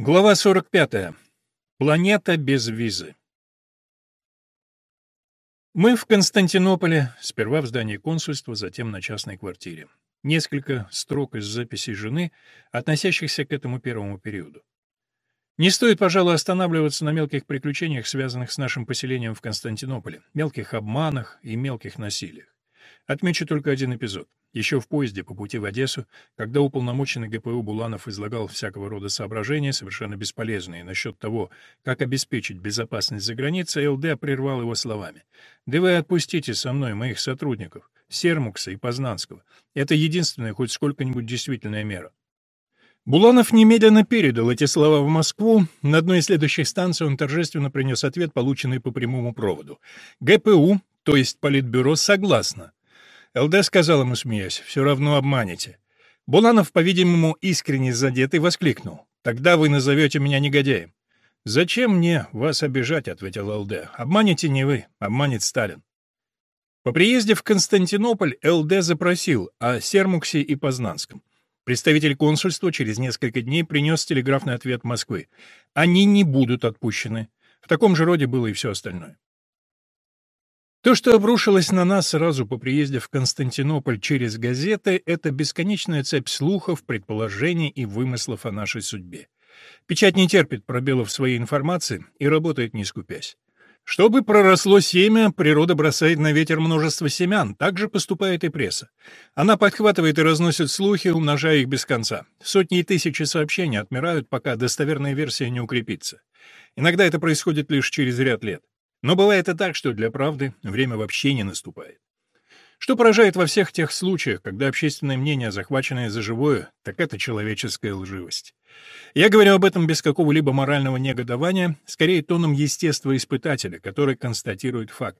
Глава 45. Планета без визы. Мы в Константинополе, сперва в здании консульства, затем на частной квартире. Несколько строк из записей жены, относящихся к этому первому периоду. Не стоит, пожалуй, останавливаться на мелких приключениях, связанных с нашим поселением в Константинополе, мелких обманах и мелких насилиях. Отмечу только один эпизод. Еще в поезде по пути в Одессу, когда уполномоченный ГПУ Буланов излагал всякого рода соображения, совершенно бесполезные, насчет того, как обеспечить безопасность за границей, ЛД прервал его словами. «Да вы отпустите со мной моих сотрудников, Сермукса и Познанского. Это единственная хоть сколько-нибудь действительная мера». Буланов немедленно передал эти слова в Москву. На одной из следующих станций он торжественно принес ответ, полученный по прямому проводу. ГПУ, то есть Политбюро, согласно. ЛД сказал ему, смеясь, «Все равно обманете». Буланов, по-видимому, искренне задетый, воскликнул. «Тогда вы назовете меня негодяем». «Зачем мне вас обижать?» — ответил ЛД. «Обманете не вы, обманет Сталин». По приезде в Константинополь ЛД запросил о Сермуксе и Познанском. Представитель консульства через несколько дней принес телеграфный ответ Москвы. Они не будут отпущены. В таком же роде было и все остальное. То, что обрушилось на нас сразу по приезде в Константинополь через газеты, это бесконечная цепь слухов, предположений и вымыслов о нашей судьбе. Печать не терпит пробелов своей информации и работает не скупясь. Чтобы проросло семя, природа бросает на ветер множество семян, так же поступает и пресса. Она подхватывает и разносит слухи, умножая их без конца. Сотни и тысячи сообщений отмирают, пока достоверная версия не укрепится. Иногда это происходит лишь через ряд лет. Но бывает и так, что для правды время вообще не наступает. Что поражает во всех тех случаях, когда общественное мнение, захваченное за живое, так это человеческая лживость. Я говорю об этом без какого-либо морального негодования, скорее тоном естествоиспытателя, который констатирует факт.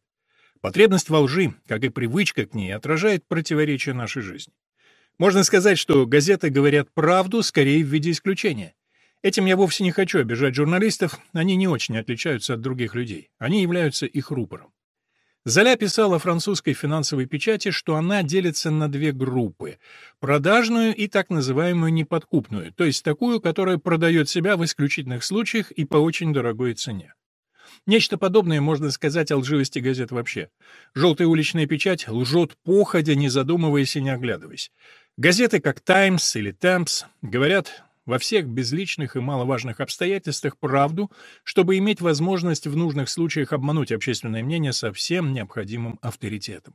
Потребность во лжи, как и привычка к ней, отражает противоречия нашей жизни. Можно сказать, что газеты говорят правду скорее в виде исключения. Этим я вовсе не хочу обижать журналистов, они не очень отличаются от других людей. Они являются их рупором. Золя писала французской финансовой печати, что она делится на две группы – продажную и так называемую неподкупную, то есть такую, которая продает себя в исключительных случаях и по очень дорогой цене. Нечто подобное можно сказать о лживости газет вообще. Желтая уличная печать лжет походя, не задумываясь и не оглядываясь. Газеты, как «Таймс» или «Темпс», говорят во всех безличных и маловажных обстоятельствах правду, чтобы иметь возможность в нужных случаях обмануть общественное мнение со всем необходимым авторитетом.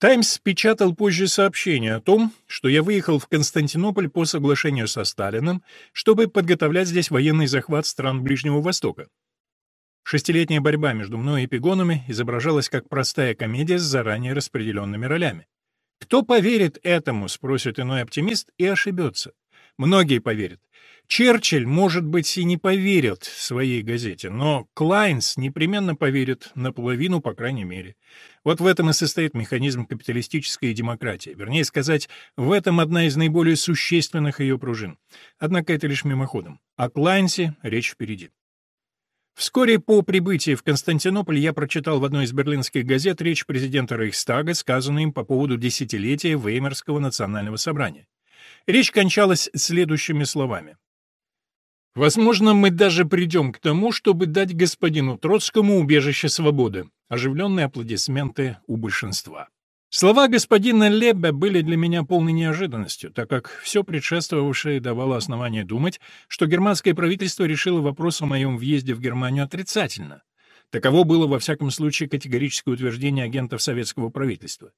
«Таймс» печатал позже сообщение о том, что я выехал в Константинополь по соглашению со Сталиным, чтобы подготовлять здесь военный захват стран Ближнего Востока. Шестилетняя борьба между мной и пигонами изображалась как простая комедия с заранее распределенными ролями. Кто поверит этому, спросит иной оптимист, и ошибется. Многие поверят. Черчилль, может быть, и не поверит своей газете, но Клайнс непременно поверит наполовину, по крайней мере. Вот в этом и состоит механизм капиталистической демократии. Вернее сказать, в этом одна из наиболее существенных ее пружин. Однако это лишь мимоходом. О Клайнсе речь впереди. Вскоре по прибытии в Константинополь я прочитал в одной из берлинских газет речь президента Рейхстага, сказанную им по поводу десятилетия Веймарского национального собрания. Речь кончалась следующими словами. «Возможно, мы даже придем к тому, чтобы дать господину Троцкому убежище свободы». Оживленные аплодисменты у большинства. Слова господина Лебе были для меня полной неожиданностью, так как все предшествовавшее давало основание думать, что германское правительство решило вопрос о моем въезде в Германию отрицательно. Таково было, во всяком случае, категорическое утверждение агентов советского правительства.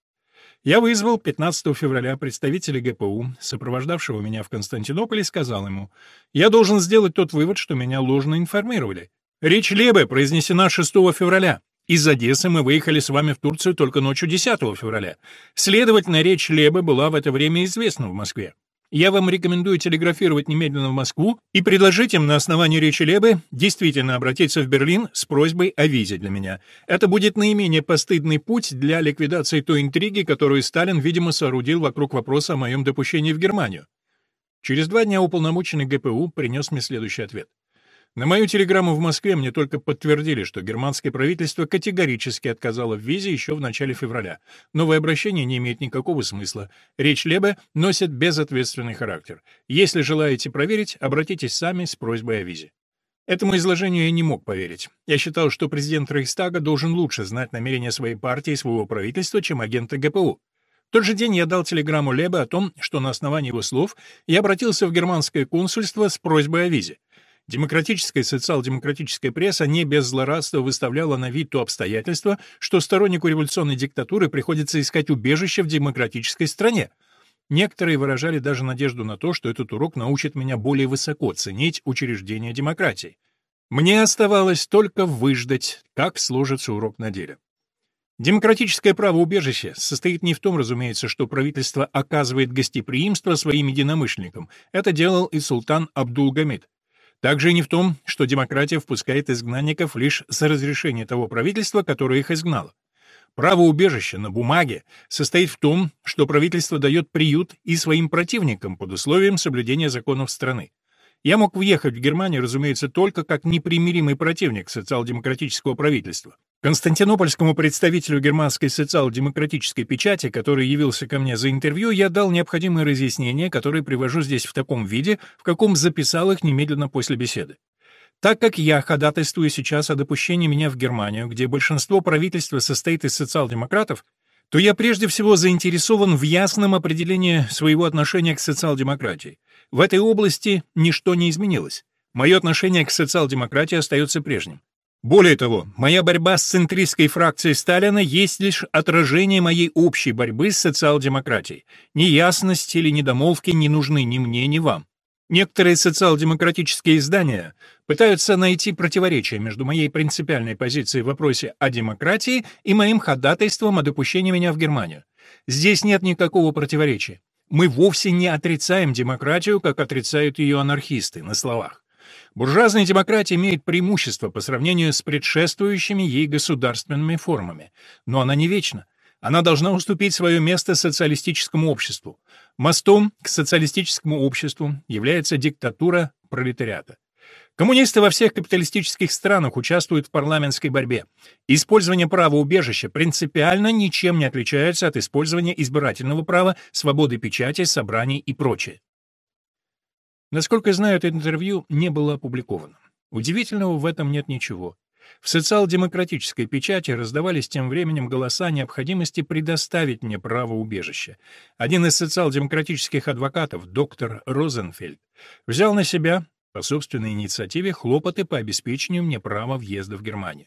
Я вызвал 15 февраля представителя ГПУ, сопровождавшего меня в Константинополе, и сказал ему, «Я должен сделать тот вывод, что меня ложно информировали. Речь Лебе произнесена 6 февраля. Из Одессы мы выехали с вами в Турцию только ночью 10 февраля. Следовательно, речь Лебе была в это время известна в Москве. Я вам рекомендую телеграфировать немедленно в Москву и предложить им на основании речи Лебы действительно обратиться в Берлин с просьбой о визе для меня. Это будет наименее постыдный путь для ликвидации той интриги, которую Сталин, видимо, соорудил вокруг вопроса о моем допущении в Германию. Через два дня уполномоченный ГПУ принес мне следующий ответ. На мою телеграмму в Москве мне только подтвердили, что германское правительство категорически отказало в визе еще в начале февраля. Новое обращение не имеет никакого смысла. Речь Лебе носит безответственный характер. Если желаете проверить, обратитесь сами с просьбой о визе. Этому изложению я не мог поверить. Я считал, что президент Рейхстага должен лучше знать намерения своей партии и своего правительства, чем агенты ГПУ. В тот же день я дал телеграмму Лебе о том, что на основании его слов я обратился в германское консульство с просьбой о визе. Демократическая и социал-демократическая пресса не без злорадства выставляла на вид то обстоятельство, что стороннику революционной диктатуры приходится искать убежище в демократической стране. Некоторые выражали даже надежду на то, что этот урок научит меня более высоко ценить учреждения демократии. Мне оставалось только выждать, как сложится урок на деле. Демократическое право убежища состоит не в том, разумеется, что правительство оказывает гостеприимство своим единомышленникам. Это делал и султан Абдул-Гамид. Также и не в том, что демократия впускает изгнанников лишь с разрешения того правительства, которое их изгнало. Право убежища на бумаге состоит в том, что правительство дает приют и своим противникам под условием соблюдения законов страны. Я мог въехать в Германию, разумеется, только как непримиримый противник социал-демократического правительства. Константинопольскому представителю германской социал-демократической печати, который явился ко мне за интервью, я дал необходимые разъяснения, которые привожу здесь в таком виде, в каком записал их немедленно после беседы. Так как я ходатайствую сейчас о допущении меня в Германию, где большинство правительства состоит из социал-демократов, то я прежде всего заинтересован в ясном определении своего отношения к социал-демократии. В этой области ничто не изменилось. Мое отношение к социал-демократии остается прежним. Более того, моя борьба с центристской фракцией Сталина есть лишь отражение моей общей борьбы с социал-демократией. Неясности или недомолвки не нужны ни мне, ни вам. Некоторые социал-демократические издания пытаются найти противоречие между моей принципиальной позицией в вопросе о демократии и моим ходатайством о допущении меня в Германию. Здесь нет никакого противоречия. Мы вовсе не отрицаем демократию, как отрицают ее анархисты на словах. Буржуазная демократия имеет преимущество по сравнению с предшествующими ей государственными формами, но она не вечна. Она должна уступить свое место социалистическому обществу. Мостом к социалистическому обществу является диктатура пролетариата. Коммунисты во всех капиталистических странах участвуют в парламентской борьбе. Использование права убежища принципиально ничем не отличается от использования избирательного права, свободы печати, собраний и прочее. Насколько знаю, это интервью не было опубликовано. Удивительного в этом нет ничего. В социал-демократической печати раздавались тем временем голоса необходимости предоставить мне право убежища. Один из социал-демократических адвокатов, доктор Розенфельд, взял на себя по собственной инициативе хлопоты по обеспечению мне права въезда в Германию.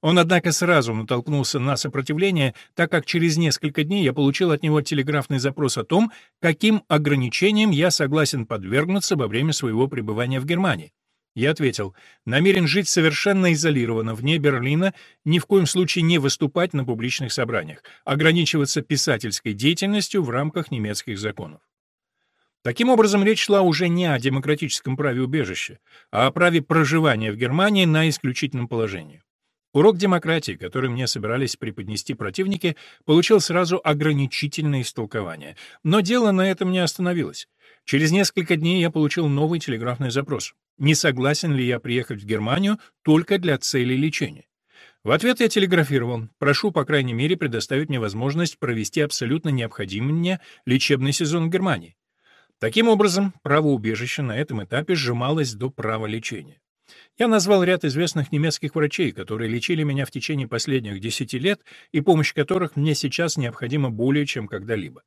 Он, однако, сразу натолкнулся на сопротивление, так как через несколько дней я получил от него телеграфный запрос о том, каким ограничениям я согласен подвергнуться во время своего пребывания в Германии. Я ответил, намерен жить совершенно изолированно, вне Берлина, ни в коем случае не выступать на публичных собраниях, ограничиваться писательской деятельностью в рамках немецких законов. Таким образом, речь шла уже не о демократическом праве убежища, а о праве проживания в Германии на исключительном положении. Урок демократии, который мне собирались преподнести противники, получил сразу ограничительное истолкование. Но дело на этом не остановилось. Через несколько дней я получил новый телеграфный запрос. Не согласен ли я приехать в Германию только для цели лечения? В ответ я телеграфировал. Прошу, по крайней мере, предоставить мне возможность провести абсолютно необходимый мне лечебный сезон в Германии. Таким образом, право убежища на этом этапе сжималось до права лечения. Я назвал ряд известных немецких врачей, которые лечили меня в течение последних десяти лет и помощь которых мне сейчас необходима более чем когда-либо.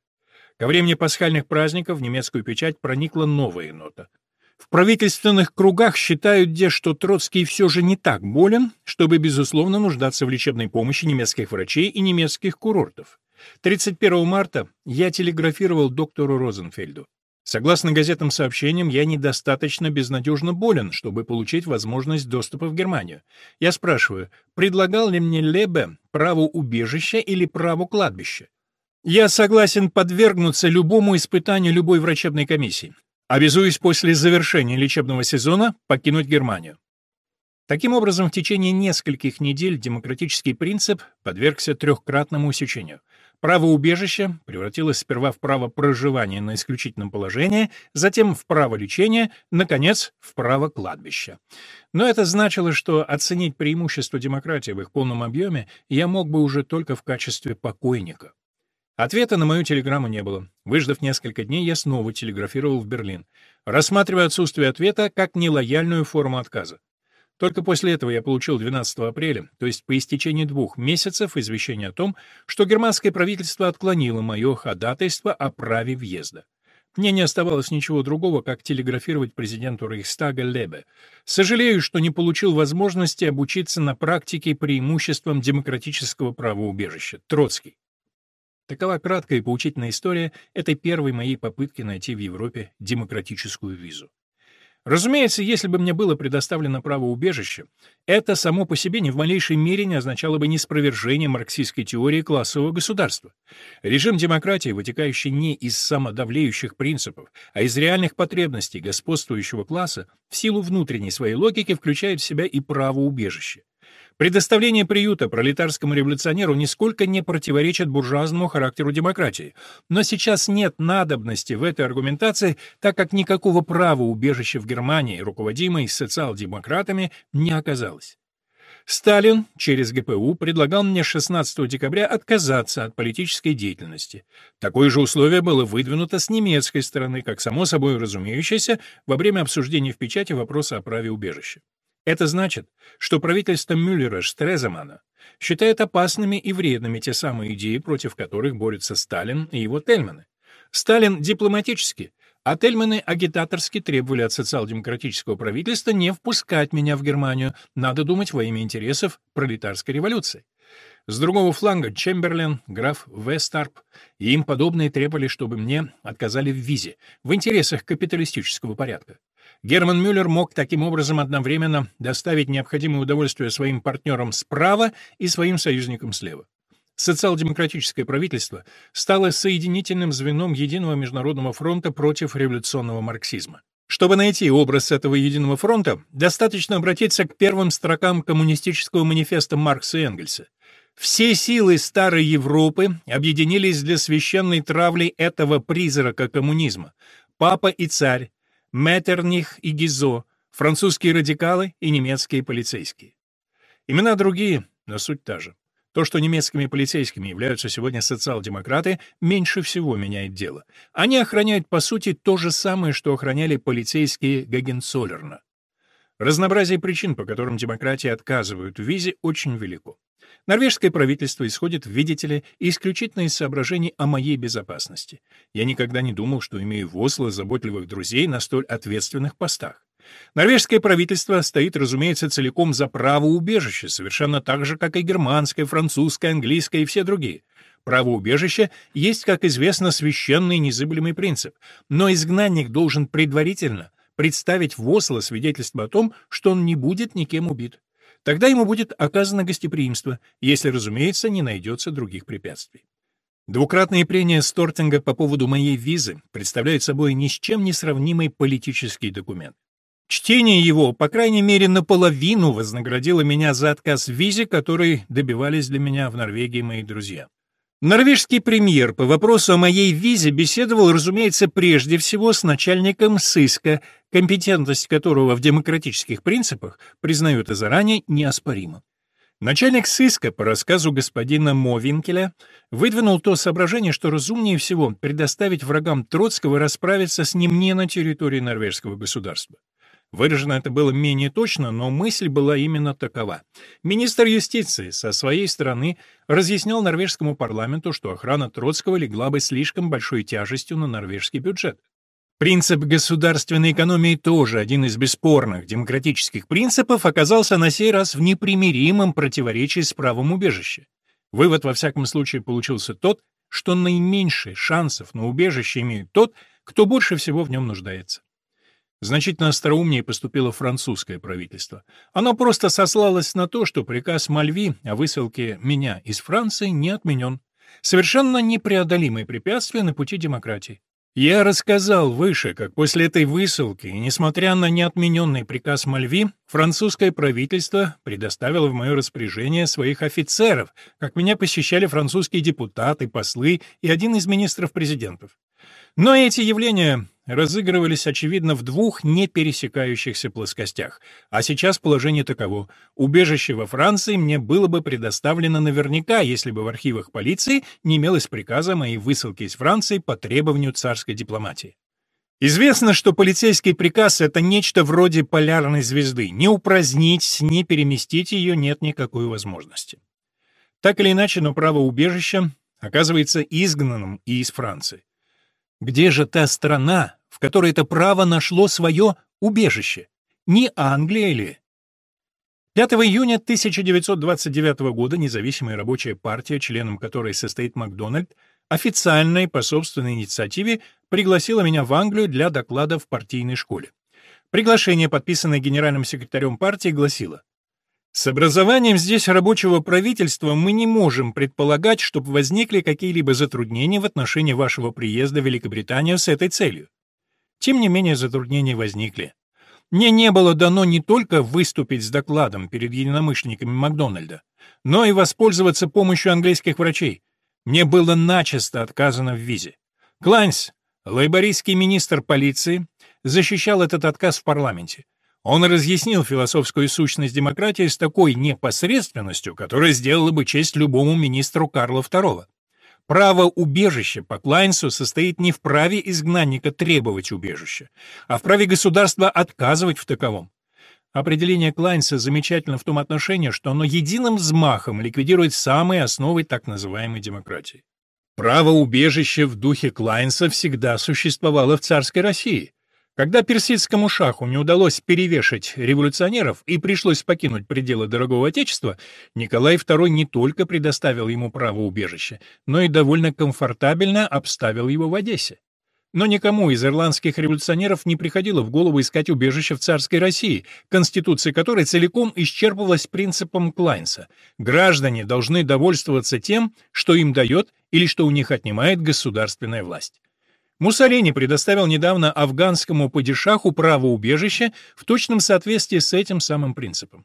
Ко времени пасхальных праздников в немецкую печать проникла новая нота. В правительственных кругах считают, где, что Троцкий все же не так болен, чтобы, безусловно, нуждаться в лечебной помощи немецких врачей и немецких курортов. 31 марта я телеграфировал доктору Розенфельду. Согласно газетным сообщениям, я недостаточно безнадежно болен, чтобы получить возможность доступа в Германию. Я спрашиваю, предлагал ли мне Лебе право убежища или право кладбища? Я согласен подвергнуться любому испытанию любой врачебной комиссии. Обязуюсь после завершения лечебного сезона покинуть Германию. Таким образом, в течение нескольких недель демократический принцип подвергся трехкратному усечению — Право убежища превратилось сперва в право проживания на исключительном положении, затем в право лечения, наконец, в право кладбища. Но это значило, что оценить преимущество демократии в их полном объеме я мог бы уже только в качестве покойника. Ответа на мою телеграмму не было. Выждав несколько дней, я снова телеграфировал в Берлин, рассматривая отсутствие ответа как нелояльную форму отказа. Только после этого я получил 12 апреля, то есть по истечении двух месяцев, извещение о том, что германское правительство отклонило мое ходатайство о праве въезда. Мне не оставалось ничего другого, как телеграфировать президенту Рейхстага Лебе. Сожалею, что не получил возможности обучиться на практике преимуществам демократического правоубежища. Троцкий. Такова краткая и поучительная история этой первой моей попытки найти в Европе демократическую визу. Разумеется, если бы мне было предоставлено право убежища, это само по себе ни в малейшей мере не означало бы неспровержение марксистской теории классового государства. Режим демократии, вытекающий не из самодавлеющих принципов, а из реальных потребностей господствующего класса, в силу внутренней своей логики включает в себя и право убежища. Предоставление приюта пролетарскому революционеру нисколько не противоречит буржуазному характеру демократии. Но сейчас нет надобности в этой аргументации, так как никакого права убежища в Германии, руководимой социал-демократами, не оказалось. Сталин через ГПУ предлагал мне 16 декабря отказаться от политической деятельности. Такое же условие было выдвинуто с немецкой стороны, как само собой разумеющееся, во время обсуждения в печати вопроса о праве убежища. Это значит, что правительство Мюллера-Штреземана считает опасными и вредными те самые идеи, против которых борются Сталин и его Тельманы. Сталин дипломатически, а Тельманы агитаторски требовали от социал-демократического правительства не впускать меня в Германию, надо думать во имя интересов пролетарской революции. С другого фланга Чемберлен, граф Вестарп и им подобные требовали, чтобы мне отказали в визе, в интересах капиталистического порядка. Герман Мюллер мог таким образом одновременно доставить необходимое удовольствие своим партнерам справа и своим союзникам слева. Социал-демократическое правительство стало соединительным звеном единого международного фронта против революционного марксизма. Чтобы найти образ этого единого фронта, достаточно обратиться к первым строкам коммунистического манифеста Маркса и Энгельса. Все силы старой Европы объединились для священной травли этого призрака коммунизма. Папа и царь, Меттерних и Гизо, французские радикалы и немецкие полицейские. Имена другие, но суть та же. То, что немецкими полицейскими являются сегодня социал-демократы, меньше всего меняет дело. Они охраняют, по сути, то же самое, что охраняли полицейские Гагенцоллерна. Разнообразие причин, по которым демократии отказывают в визе, очень велико. Норвежское правительство исходит, видите ли, исключительно из соображений о моей безопасности. Я никогда не думал, что имею в Осло заботливых друзей на столь ответственных постах. Норвежское правительство стоит, разумеется, целиком за право убежища, совершенно так же, как и германское, французское, английское и все другие. Право убежища есть, как известно, священный незыблемый принцип, но изгнанник должен предварительно представить в Осло свидетельство о том, что он не будет никем убит. Тогда ему будет оказано гостеприимство, если, разумеется, не найдется других препятствий. Двукратные прения Стортинга по поводу моей визы представляют собой ни с чем не сравнимый политический документ. Чтение его, по крайней мере, наполовину вознаградило меня за отказ в визе, который добивались для меня в Норвегии мои друзья. Норвежский премьер по вопросу о моей визе беседовал, разумеется, прежде всего с начальником сыска, компетентность которого в демократических принципах, признаю это заранее, неоспорима. Начальник сыска, по рассказу господина Мовинкеля, выдвинул то соображение, что разумнее всего предоставить врагам Троцкого расправиться с ним не на территории норвежского государства. Выражено это было менее точно, но мысль была именно такова. Министр юстиции со своей стороны разъяснял норвежскому парламенту, что охрана Троцкого легла бы слишком большой тяжестью на норвежский бюджет. Принцип государственной экономии тоже один из бесспорных демократических принципов оказался на сей раз в непримиримом противоречии с правом убежища. Вывод во всяком случае получился тот, что наименьшие шансов на убежище имеет тот, кто больше всего в нем нуждается. Значительно остроумнее поступило французское правительство. Оно просто сослалось на то, что приказ Мальви о высылке меня из Франции не отменен. Совершенно непреодолимые препятствия на пути демократии. Я рассказал выше, как после этой высылки, несмотря на неотмененный приказ Мальви, французское правительство предоставило в мое распоряжение своих офицеров, как меня посещали французские депутаты, послы и один из министров-президентов. Но эти явления разыгрывались, очевидно, в двух не пересекающихся плоскостях. А сейчас положение таково. Убежище во Франции мне было бы предоставлено наверняка, если бы в архивах полиции не имелось приказа моей высылки из Франции по требованию царской дипломатии. Известно, что полицейский приказ — это нечто вроде полярной звезды. Не упразднить, не переместить ее нет никакой возможности. Так или иначе, но право убежища оказывается изгнанным и из Франции. Где же та страна, в которой это право нашло свое убежище? Не Англия ли? 5 июня 1929 года независимая рабочая партия, членом которой состоит Макдональд, официально по собственной инициативе пригласила меня в Англию для доклада в партийной школе. Приглашение, подписанное генеральным секретарем партии, гласило с образованием здесь рабочего правительства мы не можем предполагать, чтобы возникли какие-либо затруднения в отношении вашего приезда в Великобританию с этой целью. Тем не менее, затруднения возникли. Мне не было дано не только выступить с докладом перед единомышленниками Макдональда, но и воспользоваться помощью английских врачей. Мне было начисто отказано в визе. Клайнс, лейбористский министр полиции, защищал этот отказ в парламенте. Он разъяснил философскую сущность демократии с такой непосредственностью, которая сделала бы честь любому министру Карла II. Право убежища по Клайнсу состоит не в праве изгнанника требовать убежища, а в праве государства отказывать в таковом. Определение Клайнса замечательно в том отношении, что оно единым взмахом ликвидирует самые основы так называемой демократии. Право убежища в духе Клайнса всегда существовало в царской России. Когда персидскому шаху не удалось перевешать революционеров и пришлось покинуть пределы дорогого отечества, Николай II не только предоставил ему право убежища, но и довольно комфортабельно обставил его в Одессе. Но никому из ирландских революционеров не приходило в голову искать убежище в царской России, конституция которой целиком исчерпывалась принципом Клайнса. Граждане должны довольствоваться тем, что им дает или что у них отнимает государственная власть. Муссолини предоставил недавно афганскому падишаху право убежища в точном соответствии с этим самым принципом.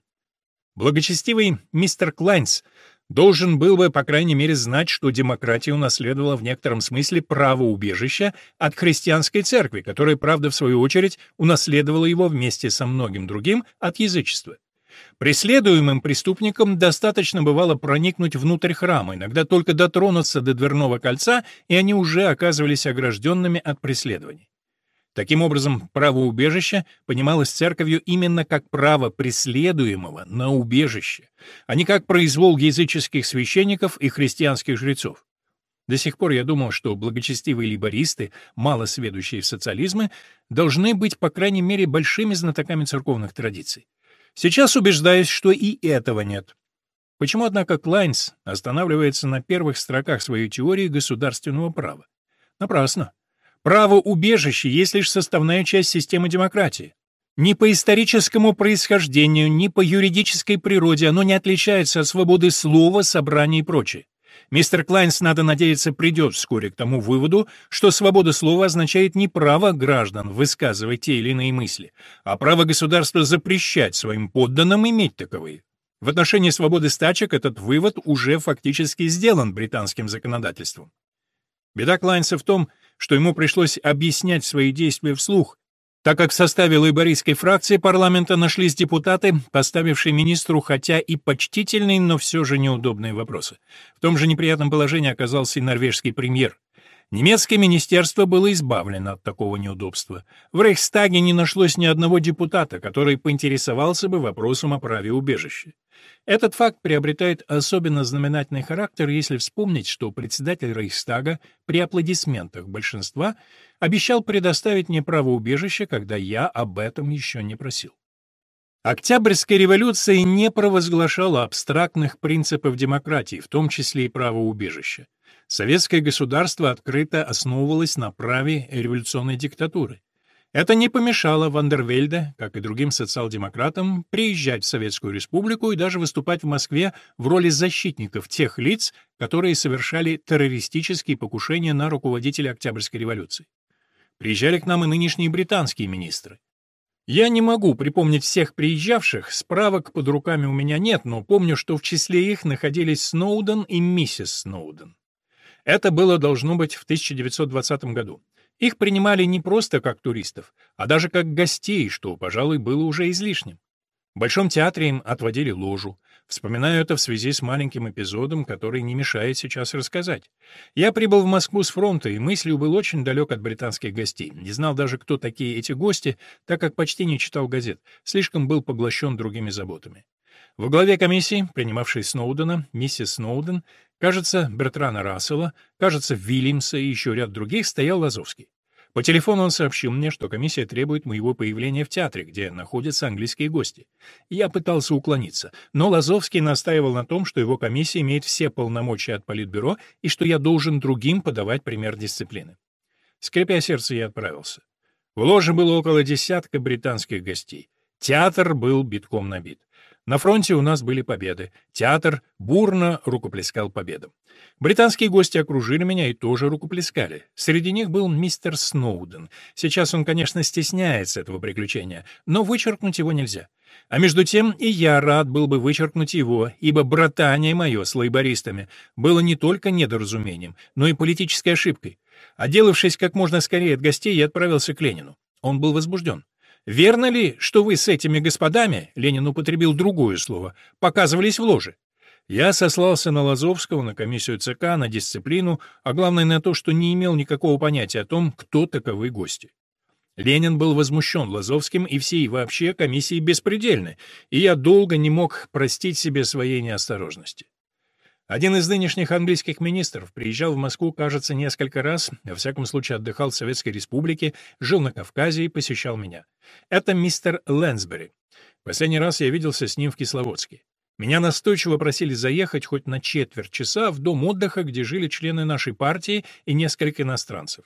Благочестивый мистер Клайнс должен был бы, по крайней мере, знать, что демократия унаследовала в некотором смысле право убежища от христианской церкви, которая, правда, в свою очередь, унаследовала его вместе со многим другим от язычества. Преследуемым преступникам достаточно бывало проникнуть внутрь храма, иногда только дотронуться до дверного кольца, и они уже оказывались огражденными от преследований. Таким образом, право убежища понималось церковью именно как право преследуемого на убежище, а не как произвол языческих священников и христианских жрецов. До сих пор я думал, что благочестивые либористы, мало сведущие в социализме, должны быть, по крайней мере, большими знатоками церковных традиций. Сейчас убеждаюсь, что и этого нет. Почему, однако, Клайнс останавливается на первых строках своей теории государственного права? Напрасно. Право убежища есть лишь составная часть системы демократии. Ни по историческому происхождению, ни по юридической природе оно не отличается от свободы слова, собрания и прочее. Мистер Клайнс, надо надеяться, придет вскоре к тому выводу, что свобода слова означает не право граждан высказывать те или иные мысли, а право государства запрещать своим подданным иметь таковые. В отношении свободы стачек этот вывод уже фактически сделан британским законодательством. Беда Клайнса в том, что ему пришлось объяснять свои действия вслух, так как в составе лейбористской фракции парламента нашлись депутаты, поставившие министру хотя и почтительные, но все же неудобные вопросы. В том же неприятном положении оказался и норвежский премьер. Немецкое министерство было избавлено от такого неудобства. В Рейхстаге не нашлось ни одного депутата, который поинтересовался бы вопросом о праве убежища. Этот факт приобретает особенно знаменательный характер, если вспомнить, что председатель Рейхстага при аплодисментах большинства обещал предоставить мне право убежища, когда я об этом еще не просил. Октябрьская революция не провозглашала абстрактных принципов демократии, в том числе и права убежища. Советское государство открыто основывалось на праве революционной диктатуры. Это не помешало Вандервельде, как и другим социал-демократам, приезжать в Советскую Республику и даже выступать в Москве в роли защитников тех лиц, которые совершали террористические покушения на руководителя Октябрьской революции. Приезжали к нам и нынешние британские министры. Я не могу припомнить всех приезжавших, справок под руками у меня нет, но помню, что в числе их находились Сноуден и миссис Сноуден. Это было должно быть в 1920 году. Их принимали не просто как туристов, а даже как гостей, что, пожалуй, было уже излишним. В Большом театре им отводили ложу. Вспоминаю это в связи с маленьким эпизодом, который не мешает сейчас рассказать. Я прибыл в Москву с фронта, и мыслью был очень далек от британских гостей. Не знал даже, кто такие эти гости, так как почти не читал газет. Слишком был поглощен другими заботами. Во главе комиссии, принимавшей Сноудена, миссис Сноуден, кажется, Бертрана Рассела, кажется, Вильямса и еще ряд других, стоял Лазовский. По телефону он сообщил мне, что комиссия требует моего появления в театре, где находятся английские гости. Я пытался уклониться, но Лазовский настаивал на том, что его комиссия имеет все полномочия от Политбюро и что я должен другим подавать пример дисциплины. Скрипя сердце, я отправился. В ложе было около десятка британских гостей. Театр был битком набит. На фронте у нас были победы. Театр бурно рукоплескал победам. Британские гости окружили меня и тоже рукоплескали. Среди них был мистер Сноуден. Сейчас он, конечно, стесняется этого приключения, но вычеркнуть его нельзя. А между тем и я рад был бы вычеркнуть его, ибо братание мое с лейбористами было не только недоразумением, но и политической ошибкой. Отделавшись как можно скорее от гостей, я отправился к Ленину. Он был возбужден. Верно ли, что вы с этими господами, Ленин употребил другое слово, показывались в ложе? Я сослался на Лазовского, на комиссию ЦК, на дисциплину, а главное на то, что не имел никакого понятия о том, кто таковы гости. Ленин был возмущен Лазовским и всей вообще комиссией беспредельны, и я долго не мог простить себе своей неосторожности. Один из нынешних английских министров приезжал в Москву, кажется, несколько раз, во всяком случае отдыхал в Советской Республике, жил на Кавказе и посещал меня. Это мистер Лэнсбери. Последний раз я виделся с ним в Кисловодске. Меня настойчиво просили заехать хоть на четверть часа в дом отдыха, где жили члены нашей партии и несколько иностранцев.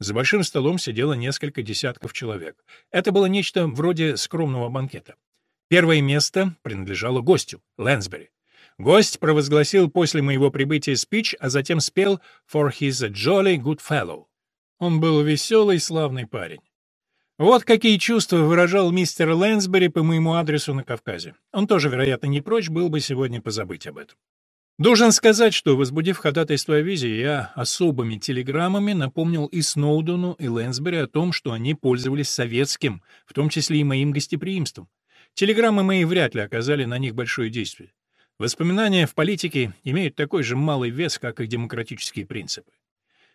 За большим столом сидело несколько десятков человек. Это было нечто вроде скромного банкета. Первое место принадлежало гостю, Лэнсбери. Гость провозгласил после моего прибытия спич, а затем спел «For he's a jolly good fellow». Он был веселый, славный парень. Вот какие чувства выражал мистер Лэнсбери по моему адресу на Кавказе. Он тоже, вероятно, не прочь был бы сегодня позабыть об этом. Должен сказать, что, возбудив ходатайство о визе, я особыми телеграммами напомнил и Сноудену, и Лэнсбери о том, что они пользовались советским, в том числе и моим гостеприимством. Телеграммы мои вряд ли оказали на них большое действие. Воспоминания в политике имеют такой же малый вес, как и демократические принципы.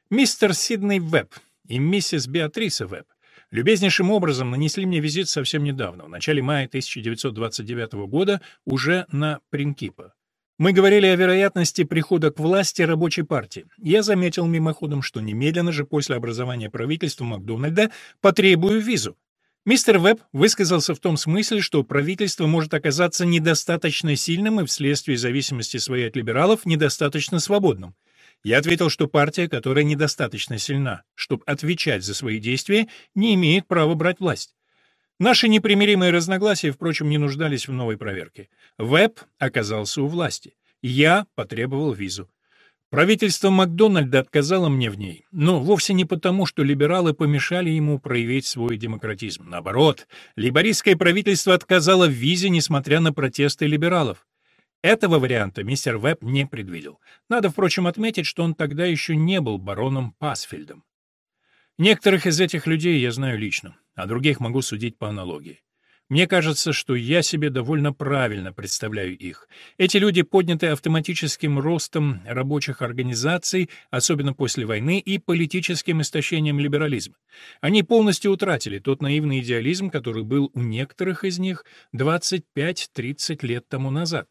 Мистер Сидней Вебб и миссис Беатриса Вебб любезнейшим образом нанесли мне визит совсем недавно, в начале мая 1929 года, уже на Принкипа. Мы говорили о вероятности прихода к власти рабочей партии. Я заметил мимоходом, что немедленно же после образования правительства Макдональда потребую визу. Мистер Вебб высказался в том смысле, что правительство может оказаться недостаточно сильным и вследствие зависимости своей от либералов недостаточно свободным. Я ответил, что партия, которая недостаточно сильна, чтобы отвечать за свои действия, не имеет права брать власть. Наши непримиримые разногласия, впрочем, не нуждались в новой проверке. Вебб оказался у власти. Я потребовал визу. Правительство Макдональда отказало мне в ней, но вовсе не потому, что либералы помешали ему проявить свой демократизм. Наоборот, либористское правительство отказало в визе, несмотря на протесты либералов. Этого варианта мистер Вебб не предвидел. Надо, впрочем, отметить, что он тогда еще не был бароном Пасфельдом. Некоторых из этих людей я знаю лично, а других могу судить по аналогии. Мне кажется, что я себе довольно правильно представляю их. Эти люди подняты автоматическим ростом рабочих организаций, особенно после войны, и политическим истощением либерализма. Они полностью утратили тот наивный идеализм, который был у некоторых из них 25-30 лет тому назад.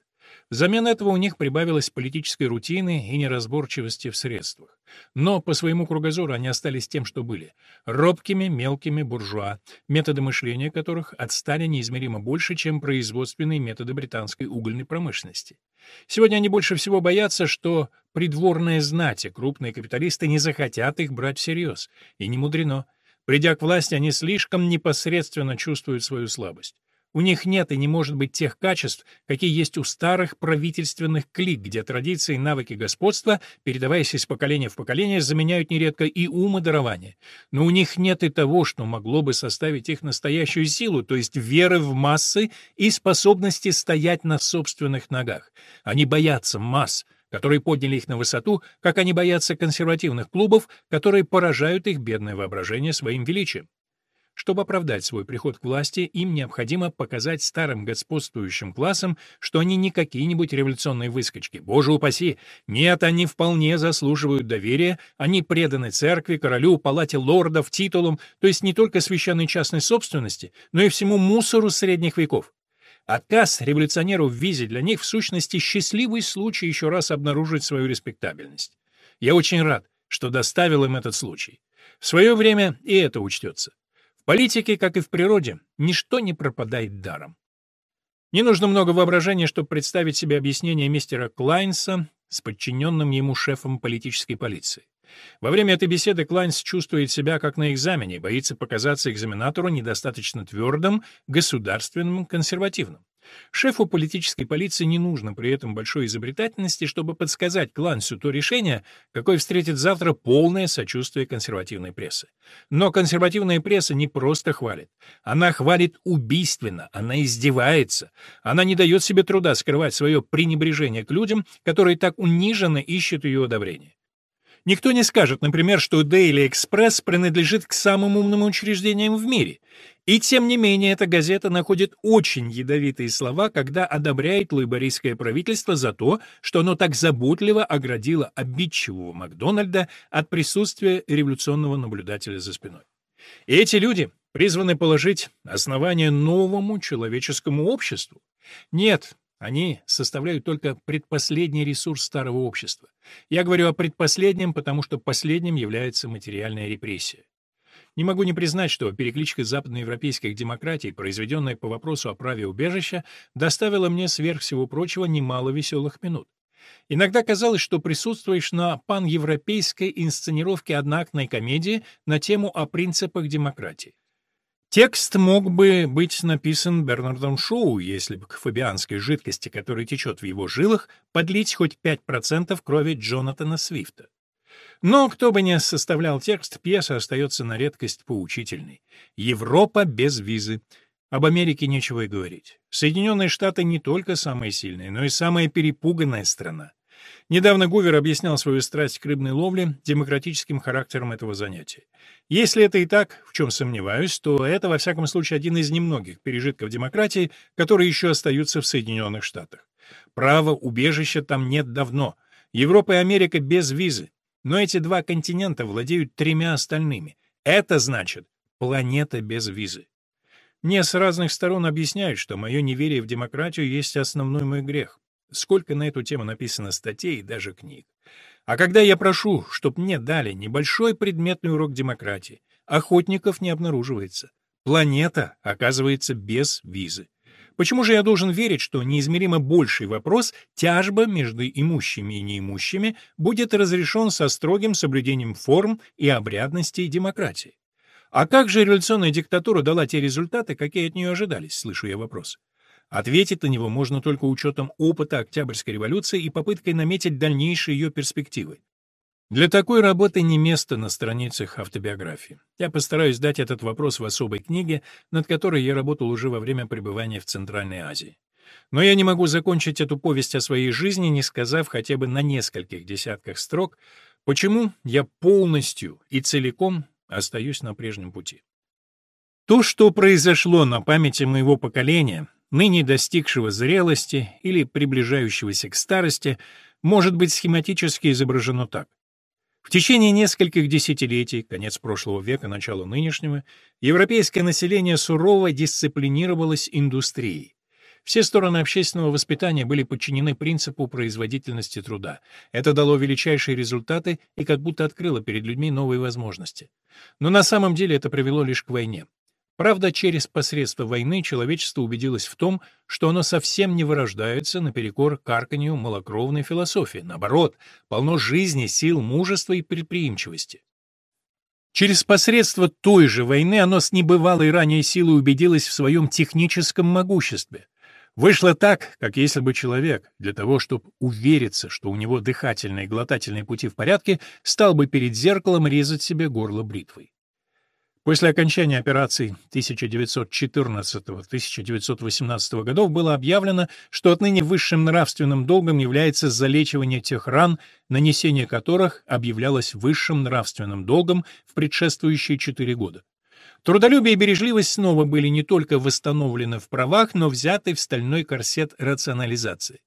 Взамен этого у них прибавилось политической рутины и неразборчивости в средствах. Но по своему кругозору они остались тем, что были — робкими мелкими буржуа, методы мышления которых отстали неизмеримо больше, чем производственные методы британской угольной промышленности. Сегодня они больше всего боятся, что придворные знати, крупные капиталисты не захотят их брать всерьез. И не мудрено. Придя к власти, они слишком непосредственно чувствуют свою слабость. У них нет и не может быть тех качеств, какие есть у старых правительственных клик, где традиции и навыки господства, передаваясь из поколения в поколение, заменяют нередко и ум и дарование. Но у них нет и того, что могло бы составить их настоящую силу, то есть веры в массы и способности стоять на собственных ногах. Они боятся масс, которые подняли их на высоту, как они боятся консервативных клубов, которые поражают их бедное воображение своим величием. Чтобы оправдать свой приход к власти, им необходимо показать старым господствующим классам, что они не какие-нибудь революционные выскочки. Боже упаси! Нет, они вполне заслуживают доверия, они преданы церкви, королю, палате лордов, титулам, то есть не только священной частной собственности, но и всему мусору средних веков. Отказ революционеру в визе для них в сущности счастливый случай еще раз обнаружить свою респектабельность. Я очень рад, что доставил им этот случай. В свое время и это учтется. Политике, как и в природе, ничто не пропадает даром. Не нужно много воображения, чтобы представить себе объяснение мистера Клайнса с подчиненным ему шефом политической полиции. Во время этой беседы Клайнс чувствует себя как на экзамене и боится показаться экзаменатору недостаточно твердым, государственным, консервативным. Шефу политической полиции не нужно при этом большой изобретательности, чтобы подсказать Клансу то решение, какое встретит завтра полное сочувствие консервативной прессы. Но консервативная пресса не просто хвалит. Она хвалит убийственно, она издевается. Она не дает себе труда скрывать свое пренебрежение к людям, которые так униженно ищут ее одобрения. Никто не скажет, например, что Daily Express принадлежит к самым умным учреждениям в мире. И тем не менее эта газета находит очень ядовитые слова, когда одобряет лейбористское правительство за то, что оно так заботливо оградило обидчивого Макдональда от присутствия революционного наблюдателя за спиной. И эти люди призваны положить основание новому человеческому обществу. Нет, они составляют только предпоследний ресурс старого общества. Я говорю о предпоследнем, потому что последним является материальная репрессия. Не могу не признать, что перекличка западноевропейских демократий, произведенная по вопросу о праве убежища, доставила мне сверх всего прочего немало веселых минут. Иногда казалось, что присутствуешь на паневропейской инсценировке одноактной комедии на тему о принципах демократии. Текст мог бы быть написан Бернардом Шоу, если бы к фабианской жидкости, которая течет в его жилах, подлить хоть 5% крови Джонатана Свифта. Но кто бы ни составлял текст, пьеса остается на редкость поучительной. Европа без визы. Об Америке нечего и говорить. Соединенные Штаты не только самая сильная, но и самая перепуганная страна. Недавно Гувер объяснял свою страсть к рыбной ловле демократическим характером этого занятия. Если это и так, в чем сомневаюсь, то это, во всяком случае, один из немногих пережитков демократии, которые еще остаются в Соединенных Штатах. Права убежища там нет давно. Европа и Америка без визы. Но эти два континента владеют тремя остальными. Это значит планета без визы. Мне с разных сторон объясняют, что мое неверие в демократию есть основной мой грех. Сколько на эту тему написано статей и даже книг. А когда я прошу, чтоб мне дали небольшой предметный урок демократии, охотников не обнаруживается. Планета оказывается без визы. Почему же я должен верить, что неизмеримо больший вопрос, тяжба между имущими и неимущими, будет разрешен со строгим соблюдением форм и обрядностей демократии? А как же революционная диктатура дала те результаты, какие от нее ожидались, слышу я вопрос. Ответить на него можно только учетом опыта Октябрьской революции и попыткой наметить дальнейшие ее перспективы. Для такой работы не место на страницах автобиографии. Я постараюсь дать этот вопрос в особой книге, над которой я работал уже во время пребывания в Центральной Азии. Но я не могу закончить эту повесть о своей жизни, не сказав хотя бы на нескольких десятках строк, почему я полностью и целиком остаюсь на прежнем пути. То, что произошло на памяти моего поколения, ныне достигшего зрелости или приближающегося к старости, может быть схематически изображено так. В течение нескольких десятилетий, конец прошлого века, начало нынешнего, европейское население сурово дисциплинировалось индустрией. Все стороны общественного воспитания были подчинены принципу производительности труда. Это дало величайшие результаты и как будто открыло перед людьми новые возможности. Но на самом деле это привело лишь к войне. Правда, через посредство войны человечество убедилось в том, что оно совсем не вырождается наперекор карканью малокровной философии. Наоборот, полно жизни, сил, мужества и предприимчивости. Через посредство той же войны оно с небывалой ранее силой убедилось в своем техническом могуществе. Вышло так, как если бы человек, для того, чтобы увериться, что у него дыхательные и глотательные пути в порядке, стал бы перед зеркалом резать себе горло бритвой. После окончания операций 1914-1918 годов было объявлено, что отныне высшим нравственным долгом является залечивание тех ран, нанесение которых объявлялось высшим нравственным долгом в предшествующие четыре года. Трудолюбие и бережливость снова были не только восстановлены в правах, но взяты в стальной корсет рационализации.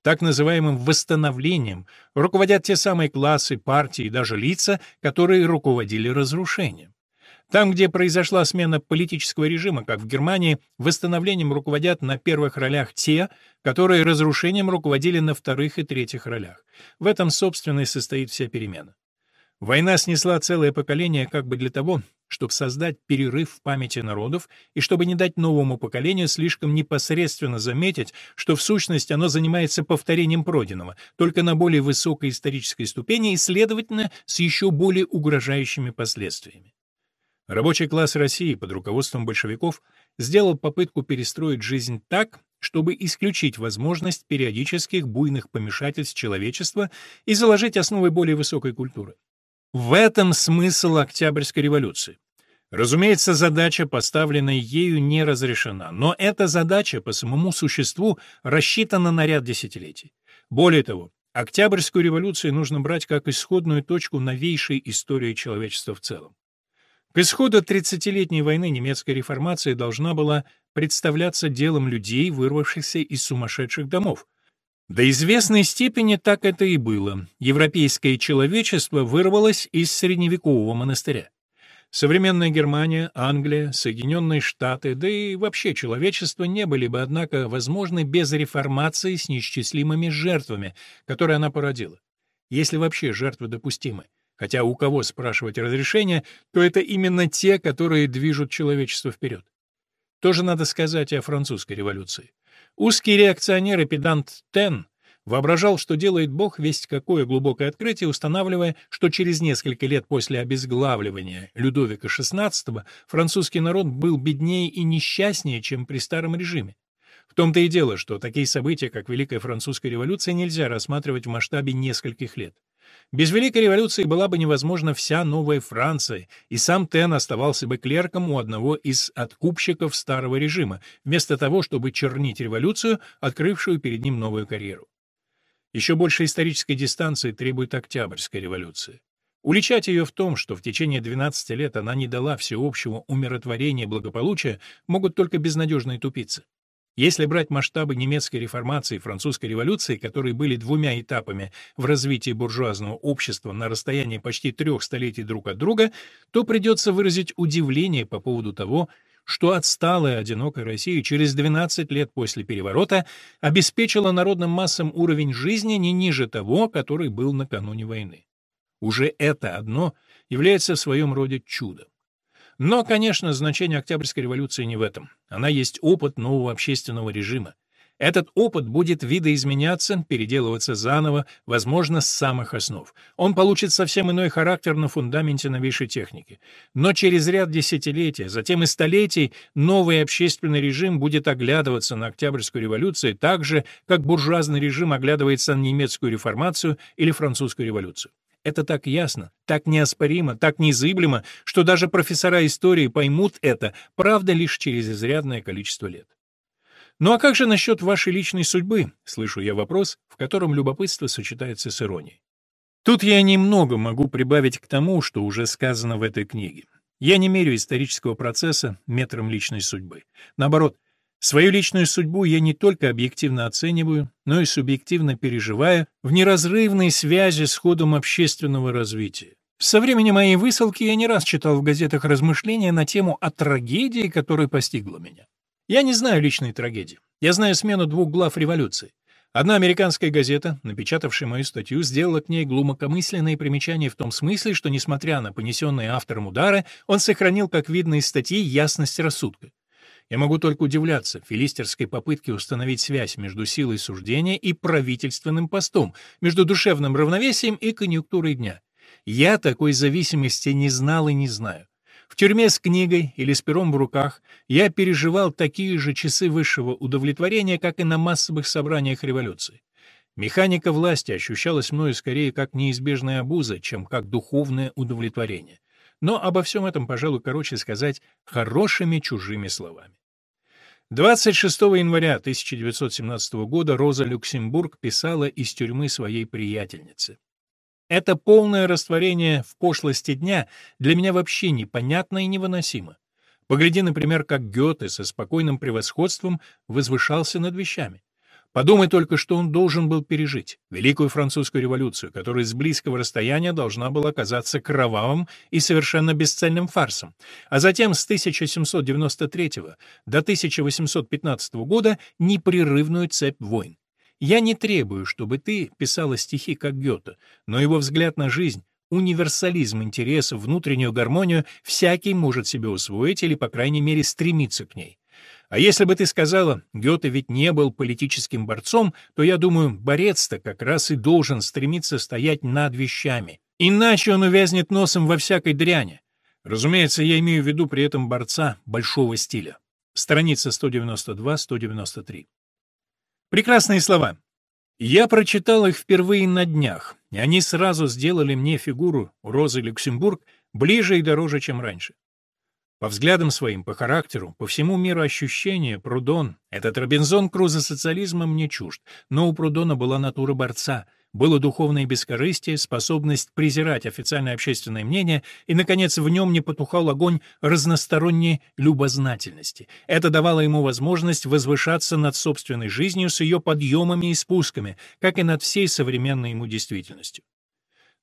Так называемым восстановлением руководят те самые классы, партии и даже лица, которые руководили разрушением. Там, где произошла смена политического режима, как в Германии, восстановлением руководят на первых ролях те, которые разрушением руководили на вторых и третьих ролях. В этом, собственно, и состоит вся перемена. Война снесла целое поколение как бы для того, чтобы создать перерыв в памяти народов и чтобы не дать новому поколению слишком непосредственно заметить, что в сущности оно занимается повторением пройденного, только на более высокой исторической ступени и, следовательно, с еще более угрожающими последствиями. Рабочий класс России под руководством большевиков сделал попытку перестроить жизнь так, чтобы исключить возможность периодических буйных помешательств человечества и заложить основы более высокой культуры. В этом смысл Октябрьской революции. Разумеется, задача, поставленная ею, не разрешена, но эта задача по самому существу рассчитана на ряд десятилетий. Более того, Октябрьскую революцию нужно брать как исходную точку новейшей истории человечества в целом. К исходу 30-летней войны немецкая реформация должна была представляться делом людей, вырвавшихся из сумасшедших домов. До известной степени так это и было. Европейское человечество вырвалось из средневекового монастыря. Современная Германия, Англия, Соединенные Штаты, да и вообще человечество не были бы, однако, возможны без реформации с неисчислимыми жертвами, которые она породила. Если вообще жертвы допустимы. Хотя у кого спрашивать разрешения, то это именно те, которые движут человечество вперед. Тоже надо сказать о французской революции. Узкий реакционер и педант Тен воображал, что делает Бог весть какое глубокое открытие, устанавливая, что через несколько лет после обезглавливания Людовика XVI французский народ был беднее и несчастнее, чем при старом режиме. В том-то и дело, что такие события, как Великая Французская революция, нельзя рассматривать в масштабе нескольких лет. Без Великой революции была бы невозможна вся новая Франция, и сам Тен оставался бы клерком у одного из откупщиков старого режима, вместо того, чтобы чернить революцию, открывшую перед ним новую карьеру. Еще больше исторической дистанции требует Октябрьская революция. Уличать ее в том, что в течение 12 лет она не дала всеобщего умиротворения и благополучия, могут только безнадежные тупицы. Если брать масштабы немецкой реформации и французской революции, которые были двумя этапами в развитии буржуазного общества на расстоянии почти трех столетий друг от друга, то придется выразить удивление по поводу того, что отсталая одинокая Россия через 12 лет после переворота обеспечила народным массам уровень жизни не ниже того, который был накануне войны. Уже это одно является в своем роде чудом. Но, конечно, значение Октябрьской революции не в этом. Она есть опыт нового общественного режима. Этот опыт будет видоизменяться, переделываться заново, возможно, с самых основ. Он получит совсем иной характер на фундаменте новейшей техники. Но через ряд десятилетий, а затем и столетий, новый общественный режим будет оглядываться на Октябрьскую революцию так же, как буржуазный режим оглядывается на немецкую реформацию или французскую революцию. Это так ясно, так неоспоримо, так незыблемо, что даже профессора истории поймут это, правда, лишь через изрядное количество лет. Ну а как же насчет вашей личной судьбы? Слышу я вопрос, в котором любопытство сочетается с иронией. Тут я немного могу прибавить к тому, что уже сказано в этой книге. Я не мерю исторического процесса метром личной судьбы. Наоборот, Свою личную судьбу я не только объективно оцениваю, но и субъективно переживаю в неразрывной связи с ходом общественного развития. Со времени моей высылки я не раз читал в газетах размышления на тему о трагедии, которая постигла меня. Я не знаю личной трагедии. Я знаю смену двух глав революции. Одна американская газета, напечатавшая мою статью, сделала к ней глубокомысленные примечания в том смысле, что, несмотря на понесенные автором удары, он сохранил, как видно из статьи, ясность рассудка. Я могу только удивляться филистерской попытке установить связь между силой суждения и правительственным постом, между душевным равновесием и конъюнктурой дня. Я такой зависимости не знал и не знаю. В тюрьме с книгой или с пером в руках я переживал такие же часы высшего удовлетворения, как и на массовых собраниях революции. Механика власти ощущалась мною скорее как неизбежная обуза, чем как духовное удовлетворение. Но обо всем этом, пожалуй, короче сказать хорошими чужими словами. 26 января 1917 года Роза Люксембург писала из тюрьмы своей приятельнице. Это полное растворение в пошлости дня для меня вообще непонятно и невыносимо. Погляди, например, как Гёте со спокойным превосходством возвышался над вещами. Подумай только, что он должен был пережить. Великую французскую революцию, которая с близкого расстояния должна была оказаться кровавым и совершенно бесцельным фарсом. А затем с 1793 до 1815 года непрерывную цепь войн. Я не требую, чтобы ты писала стихи как Гёте, но его взгляд на жизнь, универсализм интересов, внутреннюю гармонию всякий может себе усвоить или, по крайней мере, стремиться к ней. А если бы ты сказала, Гёте ведь не был политическим борцом, то, я думаю, борец-то как раз и должен стремиться стоять над вещами. Иначе он увязнет носом во всякой дряни. Разумеется, я имею в виду при этом борца большого стиля. Страница 192-193. Прекрасные слова. Я прочитал их впервые на днях, и они сразу сделали мне фигуру Розы Люксембург ближе и дороже, чем раньше. По взглядам своим, по характеру, по всему миру ощущения, Прудон, этот Робинзон Крузо социализма мне чужд, но у Прудона была натура борца, было духовное бескорыстие, способность презирать официальное общественное мнение, и, наконец, в нем не потухал огонь разносторонней любознательности. Это давало ему возможность возвышаться над собственной жизнью с ее подъемами и спусками, как и над всей современной ему действительностью.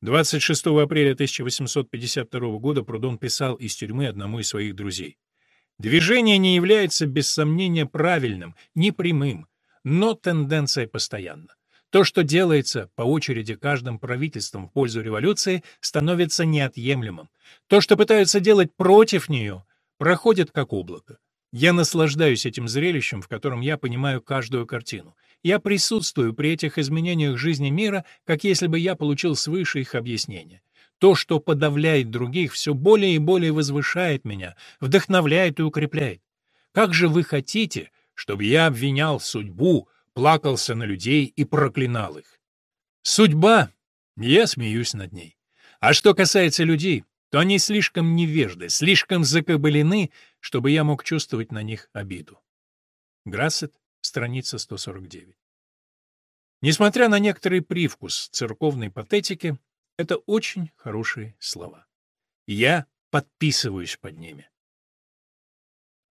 26 апреля 1852 года Прудон писал из тюрьмы одному из своих друзей. «Движение не является без сомнения правильным, непрямым, но тенденция постоянна. То, что делается по очереди каждым правительством в пользу революции, становится неотъемлемым. То, что пытаются делать против нее, проходит как облако. Я наслаждаюсь этим зрелищем, в котором я понимаю каждую картину. Я присутствую при этих изменениях жизни мира, как если бы я получил свыше их объяснение. То, что подавляет других, все более и более возвышает меня, вдохновляет и укрепляет. Как же вы хотите, чтобы я обвинял судьбу, плакался на людей и проклинал их? Судьба, я смеюсь над ней. А что касается людей, то они слишком невежды, слишком закабалены, чтобы я мог чувствовать на них обиду. Грассет, страница 149. Несмотря на некоторый привкус церковной патетики, это очень хорошие слова. Я подписываюсь под ними.